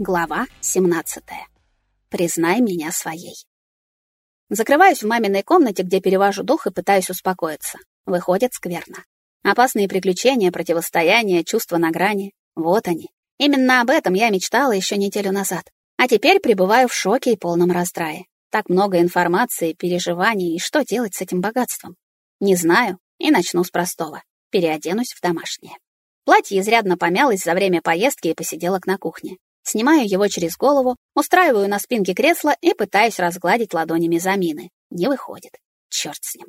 Глава 17. Признай меня своей. Закрываюсь в маминой комнате, где перевожу дух и пытаюсь успокоиться. Выходит скверно. Опасные приключения, противостояние, чувства на грани. Вот они. Именно об этом я мечтала еще неделю назад. А теперь пребываю в шоке и полном раздрае. Так много информации, переживаний, и что делать с этим богатством? Не знаю, и начну с простого. Переоденусь в домашнее. Платье изрядно помялось за время поездки и посиделок на кухне. Снимаю его через голову, устраиваю на спинке кресла и пытаюсь разгладить ладонями замины. Не выходит. Черт с ним.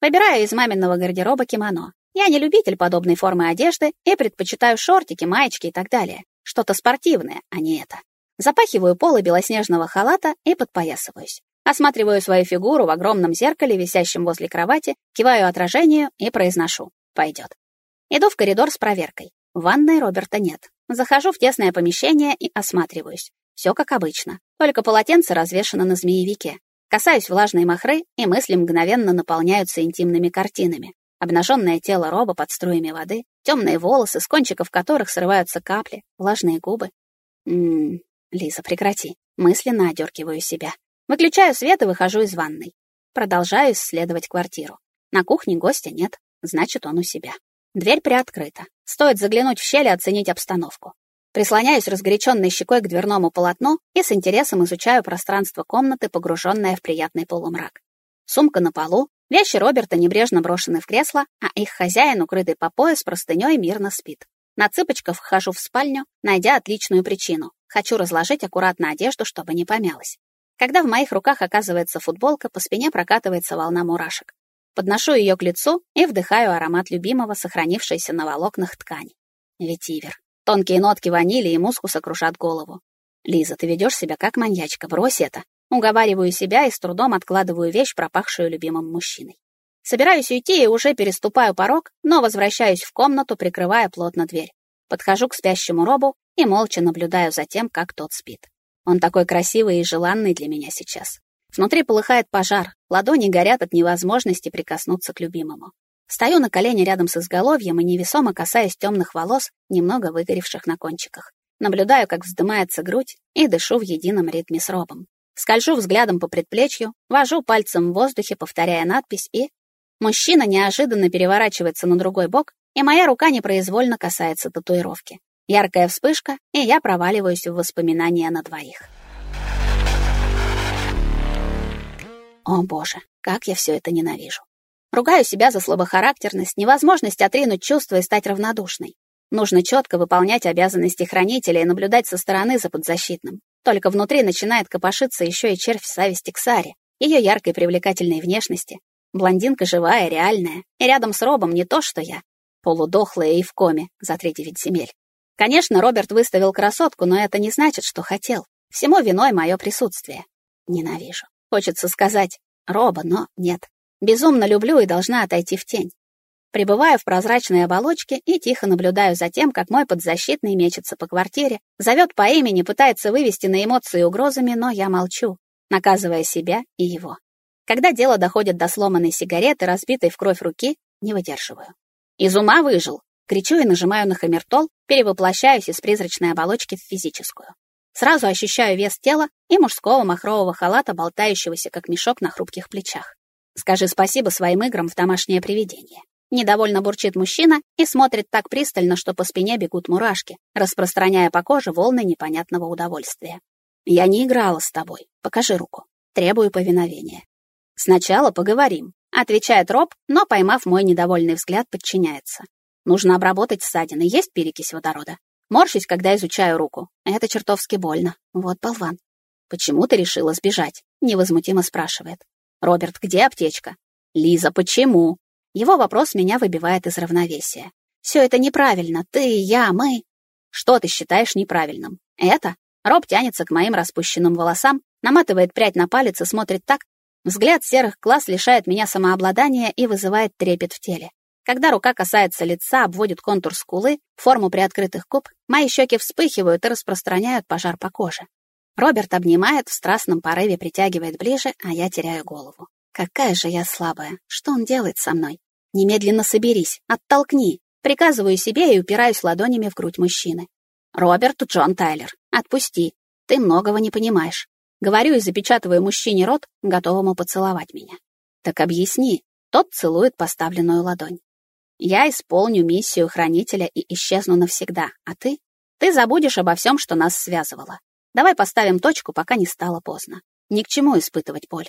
Выбираю из маминого гардероба кимоно. Я не любитель подобной формы одежды и предпочитаю шортики, маечки и так далее. Что-то спортивное, а не это. Запахиваю полы белоснежного халата и подпоясываюсь. Осматриваю свою фигуру в огромном зеркале, висящем возле кровати, киваю отражению и произношу «Пойдет». Иду в коридор с проверкой. В ванной Роберта нет. Захожу в тесное помещение и осматриваюсь. Все как обычно, только полотенце развешано на змеевике. Касаюсь влажной махры, и мысли мгновенно наполняются интимными картинами. Обнаженное тело роба под струями воды, темные волосы, с кончиков которых срываются капли, влажные губы. Ммм, Лиза, прекрати. Мысленно одергиваю себя. Выключаю свет и выхожу из ванной. Продолжаю исследовать квартиру. На кухне гостя нет, значит, он у себя. Дверь приоткрыта. Стоит заглянуть в щель и оценить обстановку. Прислоняюсь разгоряченной щекой к дверному полотну и с интересом изучаю пространство комнаты, погруженное в приятный полумрак. Сумка на полу, вещи Роберта небрежно брошены в кресло, а их хозяин, укрытый по пояс простыней, мирно спит. На цыпочках вхожу в спальню, найдя отличную причину. Хочу разложить аккуратно одежду, чтобы не помялась. Когда в моих руках оказывается футболка, по спине прокатывается волна мурашек. Подношу ее к лицу и вдыхаю аромат любимого, сохранившейся на волокнах ткани. Ветивер. Тонкие нотки ванили и мускуса кружат голову. «Лиза, ты ведешь себя как маньячка, брось это!» Уговариваю себя и с трудом откладываю вещь, пропахшую любимым мужчиной. Собираюсь уйти и уже переступаю порог, но возвращаюсь в комнату, прикрывая плотно дверь. Подхожу к спящему робу и молча наблюдаю за тем, как тот спит. Он такой красивый и желанный для меня сейчас. Внутри полыхает пожар, ладони горят от невозможности прикоснуться к любимому. Стою на колене рядом с изголовьем и невесомо касаясь темных волос, немного выгоревших на кончиках. Наблюдаю, как вздымается грудь, и дышу в едином ритме с робом. Скольжу взглядом по предплечью, вожу пальцем в воздухе, повторяя надпись, и... Мужчина неожиданно переворачивается на другой бок, и моя рука непроизвольно касается татуировки. Яркая вспышка, и я проваливаюсь в воспоминания на двоих. О боже, как я все это ненавижу. Ругаю себя за слабохарактерность, невозможность отринуть чувства и стать равнодушной. Нужно четко выполнять обязанности хранителя и наблюдать со стороны за подзащитным. Только внутри начинает копошиться еще и червь зависти к Саре, ее яркой привлекательной внешности. Блондинка живая, реальная, и рядом с Робом не то, что я, полудохлая и в коме за три девять земель. Конечно, Роберт выставил красотку, но это не значит, что хотел. Всему виной мое присутствие. Ненавижу. Хочется сказать «Роба», но нет. Безумно люблю и должна отойти в тень. Прибываю в прозрачной оболочке и тихо наблюдаю за тем, как мой подзащитный мечется по квартире, зовет по имени, пытается вывести на эмоции угрозами, но я молчу, наказывая себя и его. Когда дело доходит до сломанной сигареты, разбитой в кровь руки, не выдерживаю. «Из ума выжил!» Кричу и нажимаю на хамертол, перевоплощаюсь из призрачной оболочки в физическую. Сразу ощущаю вес тела и мужского махрового халата, болтающегося как мешок на хрупких плечах. Скажи спасибо своим играм в домашнее привидение. Недовольно бурчит мужчина и смотрит так пристально, что по спине бегут мурашки, распространяя по коже волны непонятного удовольствия. Я не играла с тобой. Покажи руку. Требую повиновения. Сначала поговорим, отвечает Роб, но, поймав мой недовольный взгляд, подчиняется. Нужно обработать ссадины, есть перекись водорода. Морщусь, когда изучаю руку. Это чертовски больно. Вот болван. «Почему ты решила сбежать?» — невозмутимо спрашивает. «Роберт, где аптечка?» «Лиза, почему?» Его вопрос меня выбивает из равновесия. «Все это неправильно. Ты, я, мы...» «Что ты считаешь неправильным?» «Это?» Роб тянется к моим распущенным волосам, наматывает прядь на палец и смотрит так. Взгляд серых глаз лишает меня самообладания и вызывает трепет в теле. Когда рука касается лица, обводит контур скулы, форму приоткрытых губ, мои щеки вспыхивают и распространяют пожар по коже. Роберт обнимает, в страстном порыве притягивает ближе, а я теряю голову. Какая же я слабая. Что он делает со мной? Немедленно соберись, оттолкни. Приказываю себе и упираюсь ладонями в грудь мужчины. «Роберт Джон Тайлер, отпусти. Ты многого не понимаешь». Говорю и запечатываю мужчине рот, готовому поцеловать меня. «Так объясни». Тот целует поставленную ладонь. «Я исполню миссию хранителя и исчезну навсегда, а ты? Ты забудешь обо всем, что нас связывало. Давай поставим точку, пока не стало поздно. Ни к чему испытывать боль».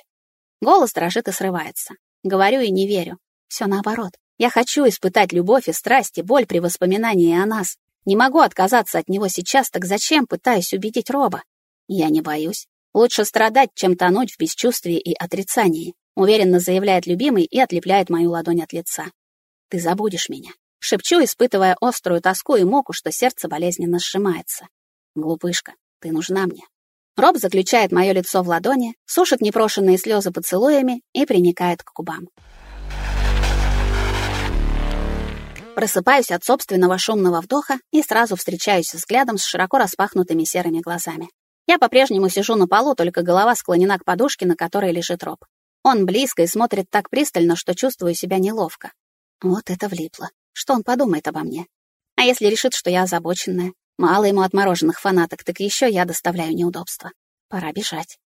Голос дрожит и срывается. Говорю и не верю. Все наоборот. Я хочу испытать любовь и страсть и боль при воспоминании о нас. Не могу отказаться от него сейчас, так зачем пытаюсь убедить Роба? Я не боюсь. Лучше страдать, чем тонуть в бесчувствии и отрицании, уверенно заявляет любимый и отлепляет мою ладонь от лица. Ты забудешь меня. Шепчу, испытывая острую тоску и муку, что сердце болезненно сжимается. Глупышка, ты нужна мне. Роб заключает мое лицо в ладони, сушит непрошенные слезы поцелуями и приникает к губам. Просыпаюсь от собственного шумного вдоха и сразу встречаюсь взглядом с широко распахнутыми серыми глазами. Я по-прежнему сижу на полу, только голова склонена к подушке, на которой лежит Роб. Он близко и смотрит так пристально, что чувствую себя неловко. Вот это влипло. Что он подумает обо мне? А если решит, что я озабоченная? Мало ему отмороженных фанаток, так еще я доставляю неудобства. Пора бежать.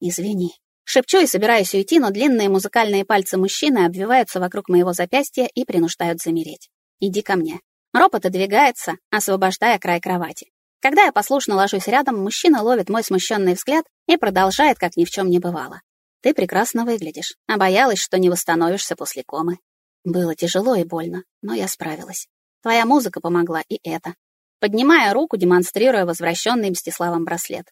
Извини. Шепчу и собираюсь уйти, но длинные музыкальные пальцы мужчины обвиваются вокруг моего запястья и принуждают замереть. Иди ко мне. Ропот отодвигается, освобождая край кровати. Когда я послушно ложусь рядом, мужчина ловит мой смущенный взгляд и продолжает, как ни в чем не бывало. Ты прекрасно выглядишь, а боялась, что не восстановишься после комы. Было тяжело и больно, но я справилась. Твоя музыка помогла, и это. Поднимая руку, демонстрируя возвращенный Мстиславом браслет.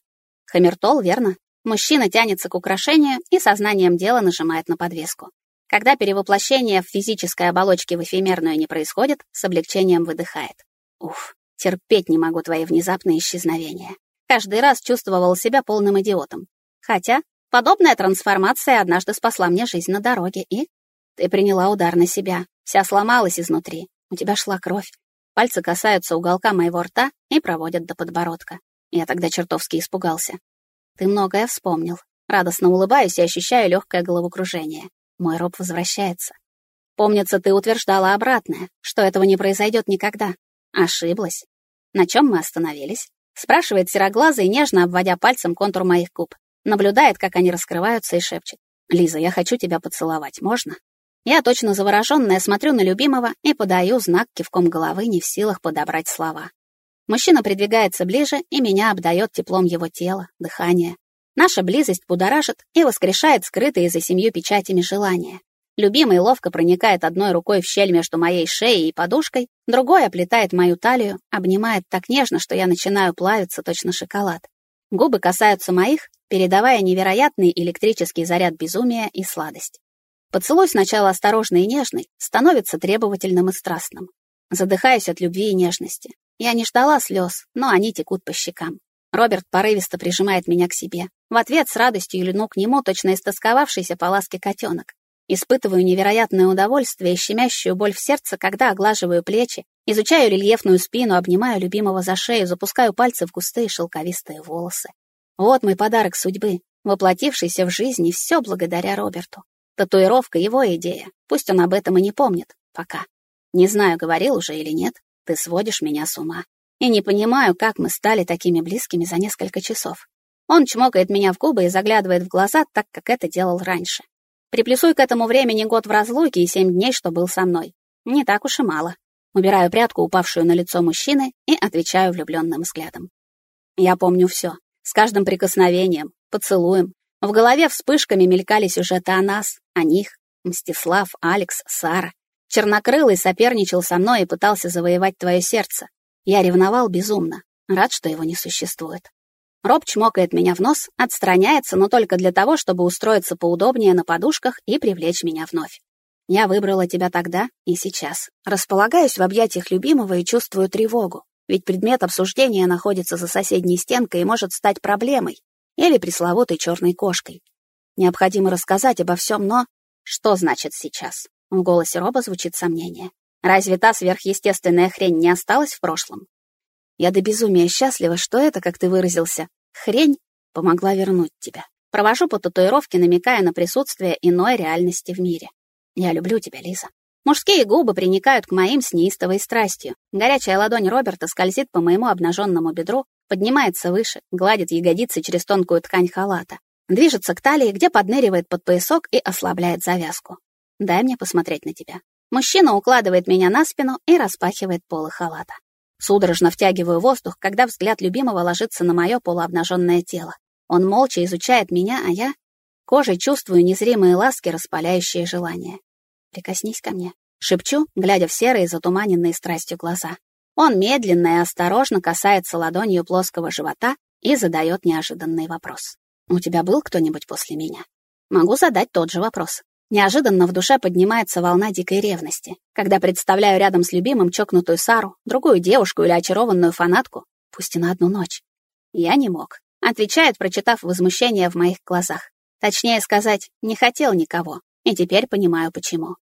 Хамертол, верно? Мужчина тянется к украшению и сознанием дела нажимает на подвеску. Когда перевоплощение в физической оболочке в эфемерную не происходит, с облегчением выдыхает. Уф, терпеть не могу твои внезапные исчезновения. Каждый раз чувствовал себя полным идиотом. Хотя подобная трансформация однажды спасла мне жизнь на дороге, и... Ты приняла удар на себя, вся сломалась изнутри, у тебя шла кровь. Пальцы касаются уголка моего рта и проводят до подбородка. Я тогда чертовски испугался. Ты многое вспомнил. Радостно улыбаюсь и ощущаю легкое головокружение. Мой роб возвращается. Помнится, ты утверждала обратное, что этого не произойдет никогда. Ошиблась. На чем мы остановились? Спрашивает сероглазый, нежно обводя пальцем контур моих губ. Наблюдает, как они раскрываются и шепчет. «Лиза, я хочу тебя поцеловать, можно?» Я, точно завороженная, смотрю на любимого и подаю знак кивком головы, не в силах подобрать слова. Мужчина придвигается ближе, и меня обдает теплом его тела, дыхания. Наша близость будоражит и воскрешает скрытые за семью печатями желания. Любимый ловко проникает одной рукой в щель между моей шеей и подушкой, другой оплетает мою талию, обнимает так нежно, что я начинаю плавиться точно шоколад. Губы касаются моих, передавая невероятный электрический заряд безумия и сладость. Поцелуй сначала осторожный и нежный, становится требовательным и страстным. Задыхаюсь от любви и нежности. Я не ждала слез, но они текут по щекам. Роберт порывисто прижимает меня к себе. В ответ с радостью льну к нему, точно истосковавшийся по ласке котенок. Испытываю невероятное удовольствие и щемящую боль в сердце, когда оглаживаю плечи, изучаю рельефную спину, обнимаю любимого за шею, запускаю пальцы в густые шелковистые волосы. Вот мой подарок судьбы, воплотившийся в жизни, все благодаря Роберту. Татуировка — его идея, пусть он об этом и не помнит, пока. Не знаю, говорил уже или нет, ты сводишь меня с ума и не понимаю, как мы стали такими близкими за несколько часов. Он чмокает меня в губы и заглядывает в глаза, так как это делал раньше. Приплюсуй к этому времени год в разлуке и семь дней, что был со мной. Не так уж и мало. Убираю прядку, упавшую на лицо мужчины, и отвечаю влюбленным взглядом. Я помню все. С каждым прикосновением, поцелуем. В голове вспышками мелькали сюжеты о нас, о них. Мстислав, Алекс, Сара. Чернокрылый соперничал со мной и пытался завоевать твое сердце. Я ревновал безумно, рад, что его не существует. Роб чмокает меня в нос, отстраняется, но только для того, чтобы устроиться поудобнее на подушках и привлечь меня вновь. Я выбрала тебя тогда и сейчас. Располагаюсь в объятиях любимого и чувствую тревогу, ведь предмет обсуждения находится за соседней стенкой и может стать проблемой или пресловутой черной кошкой. Необходимо рассказать обо всем, но... Что значит сейчас? В голосе Роба звучит сомнение. Разве та сверхъестественная хрень не осталась в прошлом? Я до безумия счастлива, что это, как ты выразился, хрень помогла вернуть тебя. Провожу по татуировке, намекая на присутствие иной реальности в мире. Я люблю тебя, Лиза. Мужские губы приникают к моим с неистовой страстью. Горячая ладонь Роберта скользит по моему обнаженному бедру, поднимается выше, гладит ягодицы через тонкую ткань халата. Движется к талии, где подныривает под поясок и ослабляет завязку. «Дай мне посмотреть на тебя». Мужчина укладывает меня на спину и распахивает полы халата. Судорожно втягиваю воздух, когда взгляд любимого ложится на мое полуобнаженное тело. Он молча изучает меня, а я кожей чувствую незримые ласки, распаляющие желание. «Прикоснись ко мне», — шепчу, глядя в серые, затуманенные страстью глаза. Он медленно и осторожно касается ладонью плоского живота и задает неожиданный вопрос. «У тебя был кто-нибудь после меня?» Могу задать тот же вопрос. Неожиданно в душе поднимается волна дикой ревности, когда представляю рядом с любимым чокнутую Сару, другую девушку или очарованную фанатку, пусть и на одну ночь. Я не мог. Отвечает, прочитав возмущение в моих глазах. Точнее сказать, не хотел никого, и теперь понимаю, почему.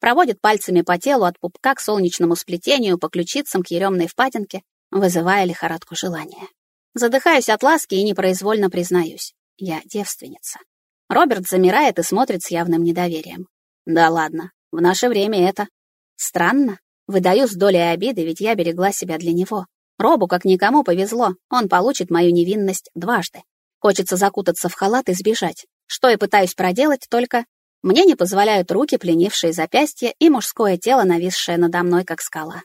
Проводит пальцами по телу от пупка к солнечному сплетению, по ключицам к еремной впадинке, вызывая лихорадку желания. Задыхаюсь от ласки и непроизвольно признаюсь. Я девственница. Роберт замирает и смотрит с явным недоверием. Да ладно, в наше время это... Странно. Выдаю с долей обиды, ведь я берегла себя для него. Робу, как никому, повезло. Он получит мою невинность дважды. Хочется закутаться в халат и сбежать. Что и пытаюсь проделать, только мне не позволяют руки, пленившие запястья, и мужское тело, нависшее надо мной, как скала.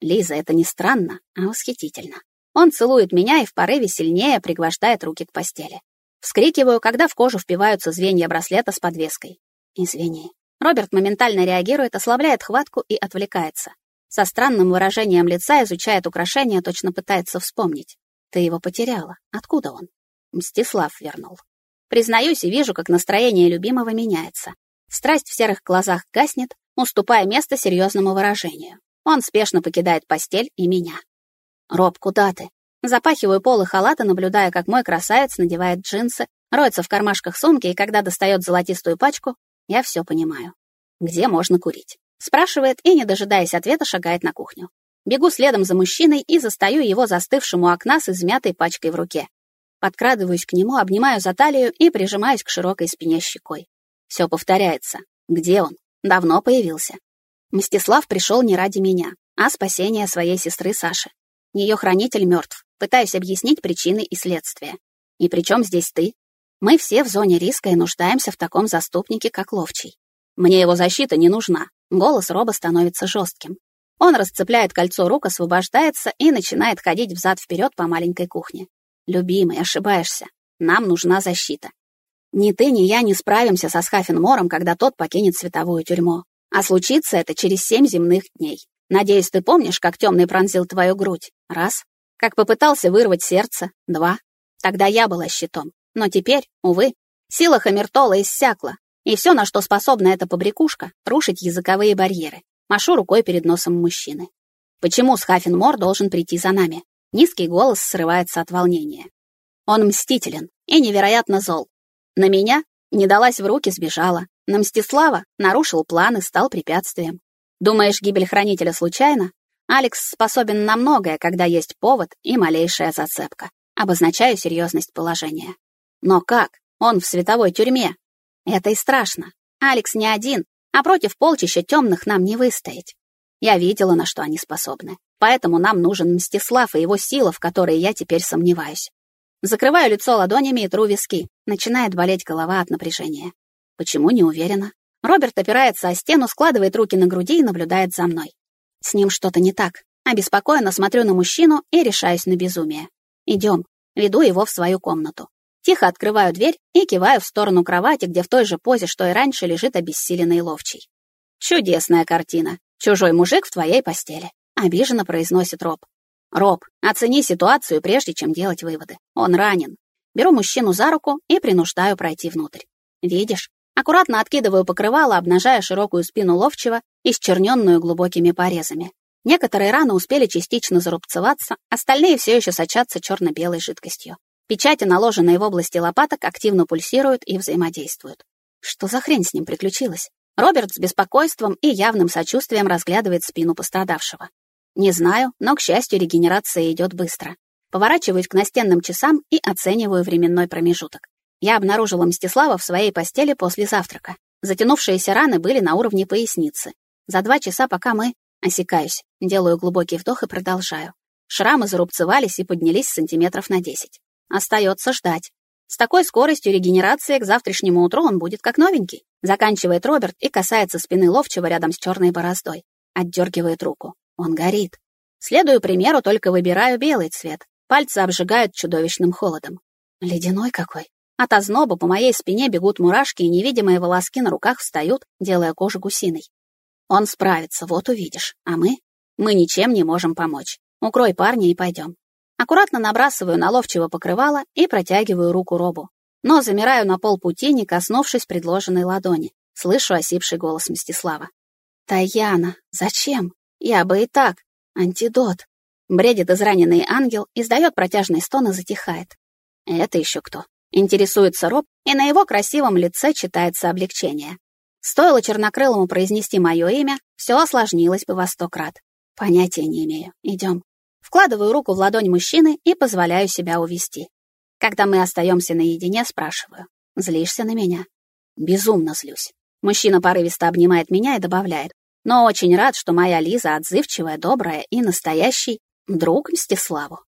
Лиза, это не странно, а восхитительно. Он целует меня и в порыве сильнее пригвождает руки к постели. Вскрикиваю, когда в кожу впиваются звенья браслета с подвеской. Извини. Роберт моментально реагирует, ослабляет хватку и отвлекается. Со странным выражением лица изучает украшение, точно пытается вспомнить. Ты его потеряла. Откуда он? Мстислав вернул. Признаюсь и вижу, как настроение любимого меняется. Страсть в серых глазах гаснет, уступая место серьезному выражению. Он спешно покидает постель и меня. «Роб, куда ты?» Запахиваю полы халата, наблюдая, как мой красавец надевает джинсы, роется в кармашках сумки, и когда достает золотистую пачку, я все понимаю. Где можно курить? Спрашивает и, не дожидаясь ответа, шагает на кухню. Бегу следом за мужчиной и застаю его застывшим у окна с измятой пачкой в руке. Подкрадываюсь к нему, обнимаю за талию и прижимаюсь к широкой спине щекой. Все повторяется. Где он? Давно появился. Мстислав пришел не ради меня, а спасения своей сестры Саши. Ее хранитель мертв. Пытаюсь объяснить причины и следствия. И при чем здесь ты? Мы все в зоне риска и нуждаемся в таком заступнике, как Ловчий. Мне его защита не нужна. Голос Роба становится жестким. Он расцепляет кольцо рук, освобождается и начинает ходить взад-вперед по маленькой кухне. «Любимый, ошибаешься. Нам нужна защита. Ни ты, ни я не справимся со Схафенмором, когда тот покинет световую тюрьму. А случится это через семь земных дней. Надеюсь, ты помнишь, как темный пронзил твою грудь? Раз. Как попытался вырвать сердце? Два. Тогда я была щитом. Но теперь, увы, сила Хамертола иссякла. И все, на что способна эта побрякушка, рушить языковые барьеры. Машу рукой перед носом мужчины. Почему Схафенмор должен прийти за нами? Низкий голос срывается от волнения. Он мстителен и невероятно зол. На меня не далась в руки, сбежала. На Мстислава нарушил план и стал препятствием. Думаешь, гибель хранителя случайна? Алекс способен на многое, когда есть повод и малейшая зацепка. Обозначаю серьезность положения. Но как? Он в световой тюрьме. Это и страшно. Алекс не один, а против полчища темных нам не выстоять. Я видела, на что они способны. Поэтому нам нужен Мстислав и его сила, в которой я теперь сомневаюсь. Закрываю лицо ладонями и тру виски. Начинает болеть голова от напряжения. Почему не уверена? Роберт опирается о стену, складывает руки на груди и наблюдает за мной. С ним что-то не так. Обеспокоенно смотрю на мужчину и решаюсь на безумие. Идем. Веду его в свою комнату. Тихо открываю дверь и киваю в сторону кровати, где в той же позе, что и раньше, лежит обессиленный ловчий. Чудесная картина. Чужой мужик в твоей постели. Обиженно произносит Роб. Роб, оцени ситуацию, прежде чем делать выводы. Он ранен. Беру мужчину за руку и принуждаю пройти внутрь. Видишь, Аккуратно откидываю покрывало, обнажая широкую спину ловчего, исчерненную глубокими порезами. Некоторые раны успели частично зарубцеваться, остальные все еще сочатся черно-белой жидкостью. Печати, наложенные в области лопаток, активно пульсируют и взаимодействуют. Что за хрень с ним приключилась? Роберт с беспокойством и явным сочувствием разглядывает спину пострадавшего. Не знаю, но, к счастью, регенерация идет быстро. Поворачиваюсь к настенным часам и оцениваю временной промежуток. Я обнаружила Мстислава в своей постели после завтрака. Затянувшиеся раны были на уровне поясницы. За два часа, пока мы... Осекаюсь, делаю глубокий вдох и продолжаю. Шрамы зарубцевались и поднялись сантиметров на десять. Остается ждать. С такой скоростью регенерации к завтрашнему утру он будет как новенький. Заканчивает Роберт и касается спины ловчего рядом с черной бороздой. Отдергивает руку. Он горит. Следую примеру, только выбираю белый цвет. Пальцы обжигают чудовищным холодом. Ледяной какой. От озноба по моей спине бегут мурашки, и невидимые волоски на руках встают, делая кожу гусиной. Он справится, вот увидишь. А мы? Мы ничем не можем помочь. Укрой парня и пойдем. Аккуратно набрасываю на ловчего покрывала и протягиваю руку Робу. Но замираю на полпути, не коснувшись предложенной ладони. Слышу осипший голос Мстислава. «Таяна, зачем? Я бы и так. Антидот». Бредит израненный ангел, издает протяжный стон и затихает. Это еще кто? Интересуется Роб, и на его красивом лице читается облегчение. Стоило чернокрылому произнести мое имя, все осложнилось бы во сто крат. Понятия не имею. Идем. Вкладываю руку в ладонь мужчины и позволяю себя увести. Когда мы остаемся наедине, спрашиваю. Злишься на меня? Безумно злюсь. Мужчина порывисто обнимает меня и добавляет. Но очень рад, что моя Лиза отзывчивая, добрая и настоящий друг Мстиславу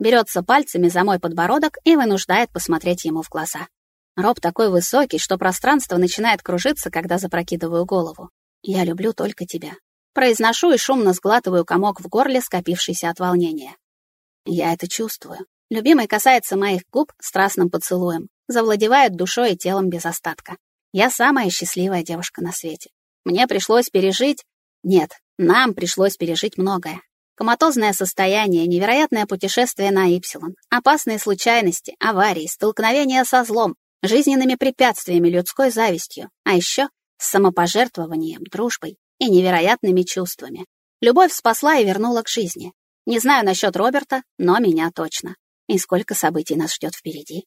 берется пальцами за мой подбородок и вынуждает посмотреть ему в глаза. Роб такой высокий, что пространство начинает кружиться, когда запрокидываю голову. «Я люблю только тебя». Произношу и шумно сглатываю комок в горле, скопившийся от волнения. Я это чувствую. Любимый касается моих губ страстным поцелуем, завладевает душой и телом без остатка. Я самая счастливая девушка на свете. Мне пришлось пережить... Нет, нам пришлось пережить многое. Коматозное состояние, невероятное путешествие на Ипсилон, опасные случайности, аварии, столкновения со злом, жизненными препятствиями, людской завистью, а еще с самопожертвованием, дружбой и невероятными чувствами. Любовь спасла и вернула к жизни. Не знаю насчет Роберта, но меня точно. И сколько событий нас ждет впереди.